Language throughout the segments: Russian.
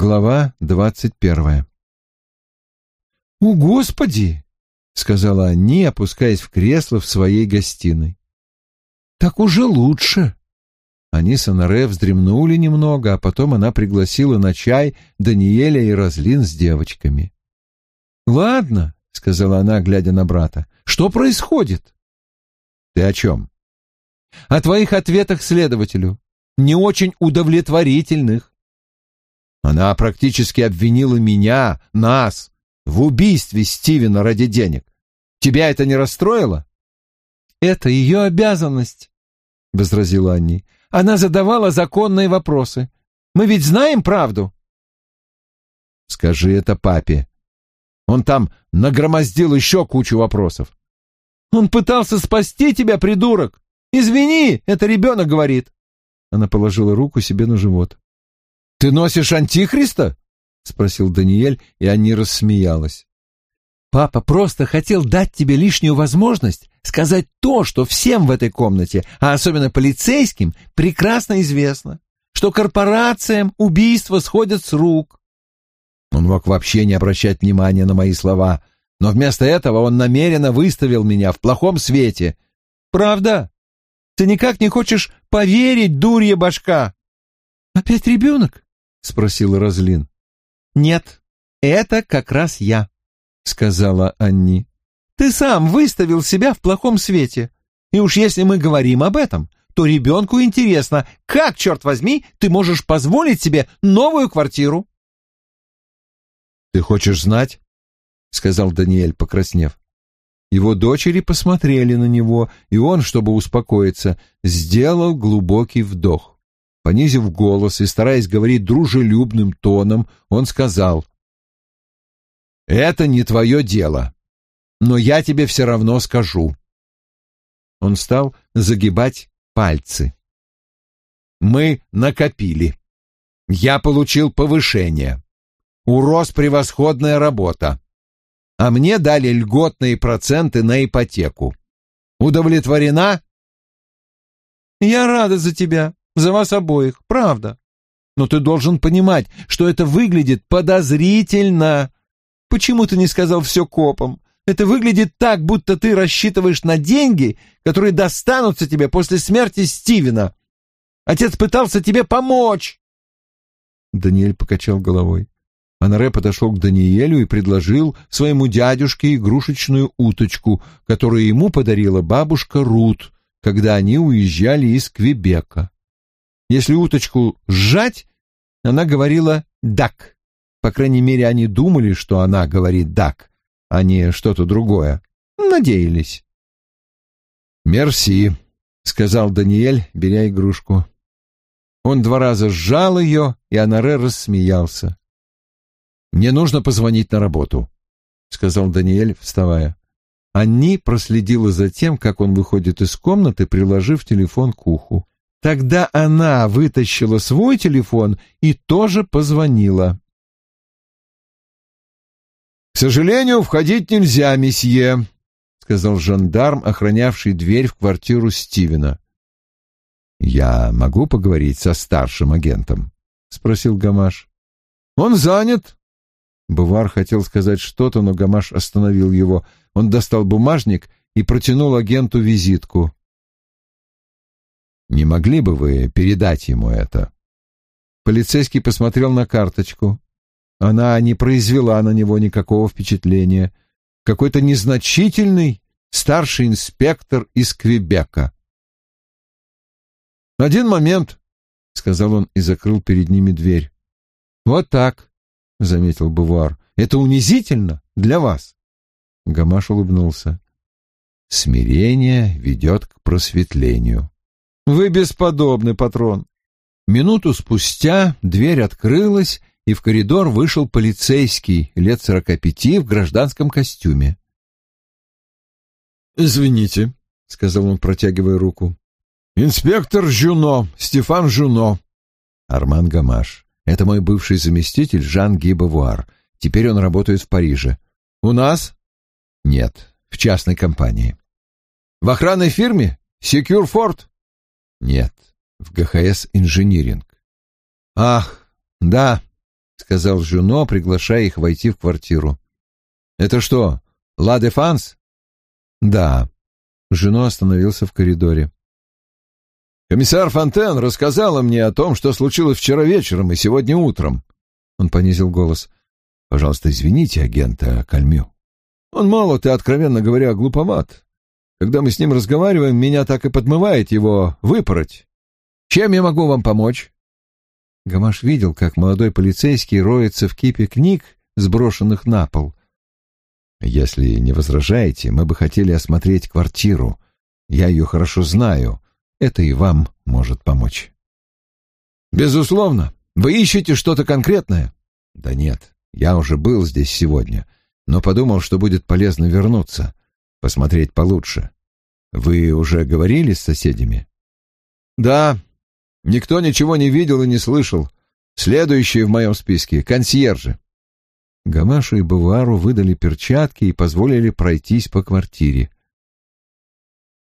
Глава двадцать первая. «О, Господи!» — сказала Анни, опускаясь в кресло в своей гостиной. «Так уже лучше!» Они с Анаре вздремнули немного, а потом она пригласила на чай Даниэля и Разлин с девочками. «Ладно», — сказала она, глядя на брата, — «что происходит?» «Ты о чем?» «О твоих ответах следователю, не очень удовлетворительных. Она практически обвинила меня, нас, в убийстве Стивена ради денег. Тебя это не расстроило? Это ее обязанность, — возразила Анни. Она задавала законные вопросы. Мы ведь знаем правду. Скажи это папе. Он там нагромоздил еще кучу вопросов. Он пытался спасти тебя, придурок. Извини, это ребенок говорит. Она положила руку себе на живот. «Ты носишь антихриста?» — спросил Даниэль, и Анни рассмеялась. «Папа просто хотел дать тебе лишнюю возможность сказать то, что всем в этой комнате, а особенно полицейским, прекрасно известно, что корпорациям убийства сходят с рук». Он мог вообще не обращать внимания на мои слова, но вместо этого он намеренно выставил меня в плохом свете. «Правда? Ты никак не хочешь поверить, дурья башка?» «Опять ребенок?» — спросил Розлин. «Нет, это как раз я», — сказала Анни. «Ты сам выставил себя в плохом свете. И уж если мы говорим об этом, то ребенку интересно, как, черт возьми, ты можешь позволить себе новую квартиру?» «Ты хочешь знать?» — сказал Даниэль, покраснев. Его дочери посмотрели на него, и он, чтобы успокоиться, сделал глубокий вдох. Понизив голос и стараясь говорить дружелюбным тоном, он сказал, «Это не твое дело, но я тебе все равно скажу». Он стал загибать пальцы. «Мы накопили. Я получил повышение. У Рос превосходная работа. А мне дали льготные проценты на ипотеку. Удовлетворена?» «Я рада за тебя», за вас обоих, правда. Но ты должен понимать, что это выглядит подозрительно. Почему ты не сказал все копам? Это выглядит так, будто ты рассчитываешь на деньги, которые достанутся тебе после смерти Стивена. Отец пытался тебе помочь. Даниэль покачал головой. Анаре подошел к Даниэлю и предложил своему дядюшке игрушечную уточку, которую ему подарила бабушка Рут, когда они уезжали из Квебека. Если уточку сжать, она говорила «дак». По крайней мере, они думали, что она говорит «дак», а не что-то другое. Надеялись. «Мерси», — сказал Даниэль, беря игрушку. Он два раза сжал ее, и Анаре рассмеялся. «Мне нужно позвонить на работу», — сказал Даниэль, вставая. Анни проследила за тем, как он выходит из комнаты, приложив телефон к уху. Тогда она вытащила свой телефон и тоже позвонила. «К сожалению, входить нельзя, месье», — сказал жандарм, охранявший дверь в квартиру Стивена. «Я могу поговорить со старшим агентом?» — спросил Гамаш. «Он занят». Бувар хотел сказать что-то, но Гамаш остановил его. Он достал бумажник и протянул агенту визитку. Не могли бы вы передать ему это?» Полицейский посмотрел на карточку. Она не произвела на него никакого впечатления. Какой-то незначительный старший инспектор из Квебека. «Один момент», — сказал он и закрыл перед ними дверь. «Вот так», — заметил Бувар. «Это унизительно для вас». Гамаш улыбнулся. «Смирение ведет к просветлению». Вы бесподобный, патрон. Минуту спустя дверь открылась, и в коридор вышел полицейский лет сорока пяти в гражданском костюме. «Извините», — сказал он, протягивая руку. «Инспектор Жуно, Стефан Жуно». «Арман Гамаш. Это мой бывший заместитель Жан Гибавуар. Теперь он работает в Париже. У нас?» «Нет, в частной компании». «В охранной фирме? Секюрфорд?» Нет, в ГХС инжиниринг. Ах, да, сказал Жюно, приглашая их войти в квартиру. «Это что, Ла де Фанс?» «Да». Жюно остановился в коридоре. «Комиссар Фонтен рассказала мне о том, что случилось вчера вечером и сегодня утром». Он понизил голос. «Пожалуйста, извините агента Кальмю. Он молод и, откровенно говоря, глуповат. Когда мы с ним разговариваем, меня так и подмывает его выпороть. Чем я могу вам помочь?» Гамаш видел, как молодой полицейский роется в кипе книг, сброшенных на пол. «Если не возражаете, мы бы хотели осмотреть квартиру. Я ее хорошо знаю. Это и вам может помочь». «Безусловно. Вы ищете что-то конкретное?» «Да нет, я уже был здесь сегодня, но подумал, что будет полезно вернуться, посмотреть получше. Вы уже говорили с соседями?» «Да, Никто ничего не видел и не слышал. Следующие в моем списке — консьержи. Гамашу и Бавуару выдали перчатки и позволили пройтись по квартире.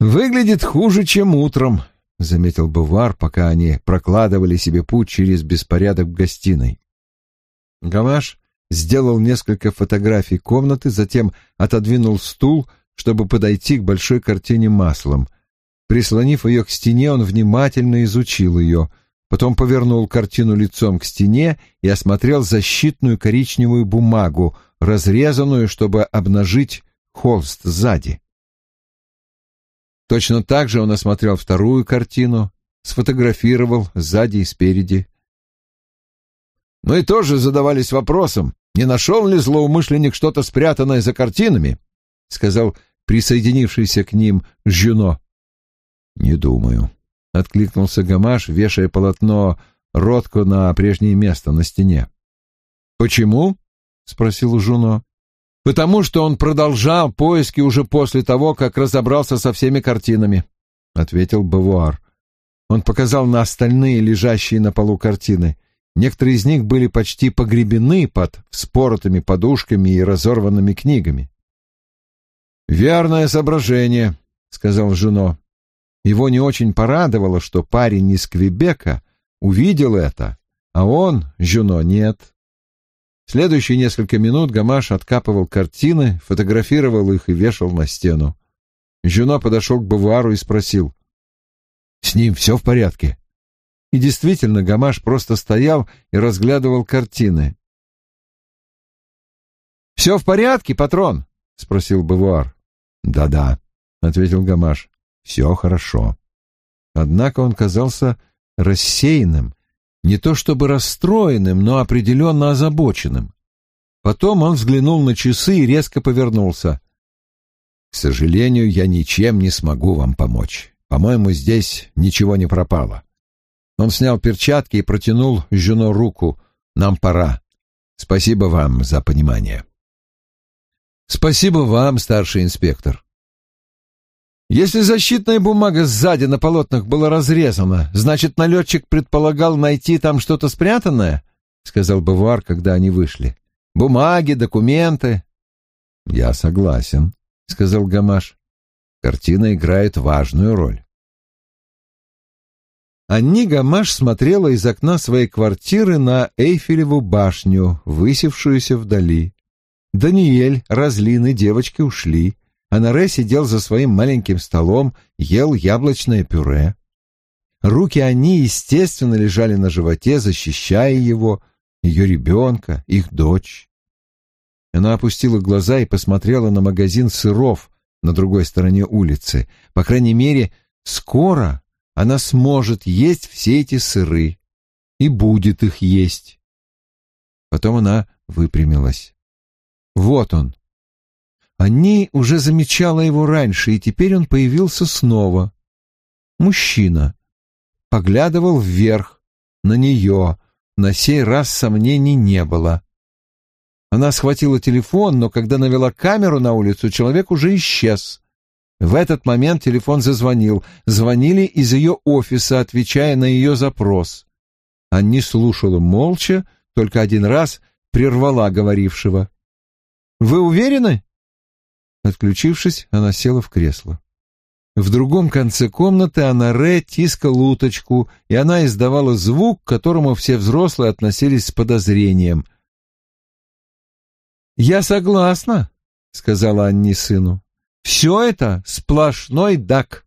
«Выглядит хуже, чем утром», — заметил Бавуар, пока они прокладывали себе путь через беспорядок в гостиной. Гамаш сделал несколько фотографий комнаты, затем отодвинул стул, чтобы подойти к большой картине маслом — Прислонив ее к стене, он внимательно изучил ее, потом повернул картину лицом к стене и осмотрел защитную коричневую бумагу, разрезанную, чтобы обнажить холст сзади. Точно так же он осмотрел вторую картину, сфотографировал сзади и спереди. Мы тоже задавались вопросом, не нашел ли злоумышленник что-то спрятанное за картинами, — сказал присоединившийся к ним Жюно. «Не думаю», — откликнулся Гамаш, вешая полотно Ротко на прежнее место на стене. «Почему?» — спросил Жуно. «Потому что он продолжал поиски уже после того, как разобрался со всеми картинами», — ответил Бавуар. Он показал на остальные лежащие на полу картины. Некоторые из них были почти погребены под вспоротыми подушками и разорванными книгами. «Верное соображение», — сказал Жуно. Его не очень порадовало, что парень из Квебека увидел это, а он, Жюно, нет. Следующие несколько минут Гамаш откапывал картины, фотографировал их и вешал на стену. Жюно подошел к Бавуару и спросил. «С ним все в порядке?» И действительно, Гамаш просто стоял и разглядывал картины. «Все в порядке, патрон?» — спросил Бавуар. «Да-да», — ответил Гамаш все хорошо. Однако он казался рассеянным, не то чтобы расстроенным, но определенно озабоченным. Потом он взглянул на часы и резко повернулся. «К сожалению, я ничем не смогу вам помочь. По-моему, здесь ничего не пропало». Он снял перчатки и протянул Жюно руку. «Нам пора. Спасибо вам за понимание». «Спасибо вам, старший инспектор», если защитная бумага сзади на полотнах была разрезана, значит, налетчик предполагал найти там что-то спрятанное, — сказал Бавуар, когда они вышли. — Бумаги, документы. — Я согласен, — сказал Гамаш. — Картина играет важную роль. Анни Гамаш смотрела из окна своей квартиры на Эйфелеву башню, высевшуюся вдали. Даниэль, Разлин и девочки ушли. Анаре сидел за своим маленьким столом, ел яблочное пюре. Руки они, естественно, лежали на животе, защищая его, ее ребенка, их дочь. Она опустила глаза и посмотрела на магазин сыров на другой стороне улицы. По крайней мере, скоро она сможет есть все эти сыры и будет их есть. Потом она выпрямилась. Вот он, они уже замечала его раньше, и теперь он появился снова. Мужчина. Поглядывал вверх, на нее. На сей раз сомнений не было. Она схватила телефон, но когда навела камеру на улицу, человек уже исчез. В этот момент телефон зазвонил. Звонили из ее офиса, отвечая на ее запрос. Анни слушала молча, только один раз прервала говорившего. «Вы уверены?» Отключившись, она села в кресло. В другом конце комнаты Анаре тискал уточку, и она издавала звук, к которому все взрослые относились с подозрением. «Я согласна», — сказала Анни сыну. «Все это сплошной дак».